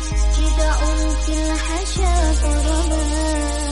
直到我披了寒雪，躲过了。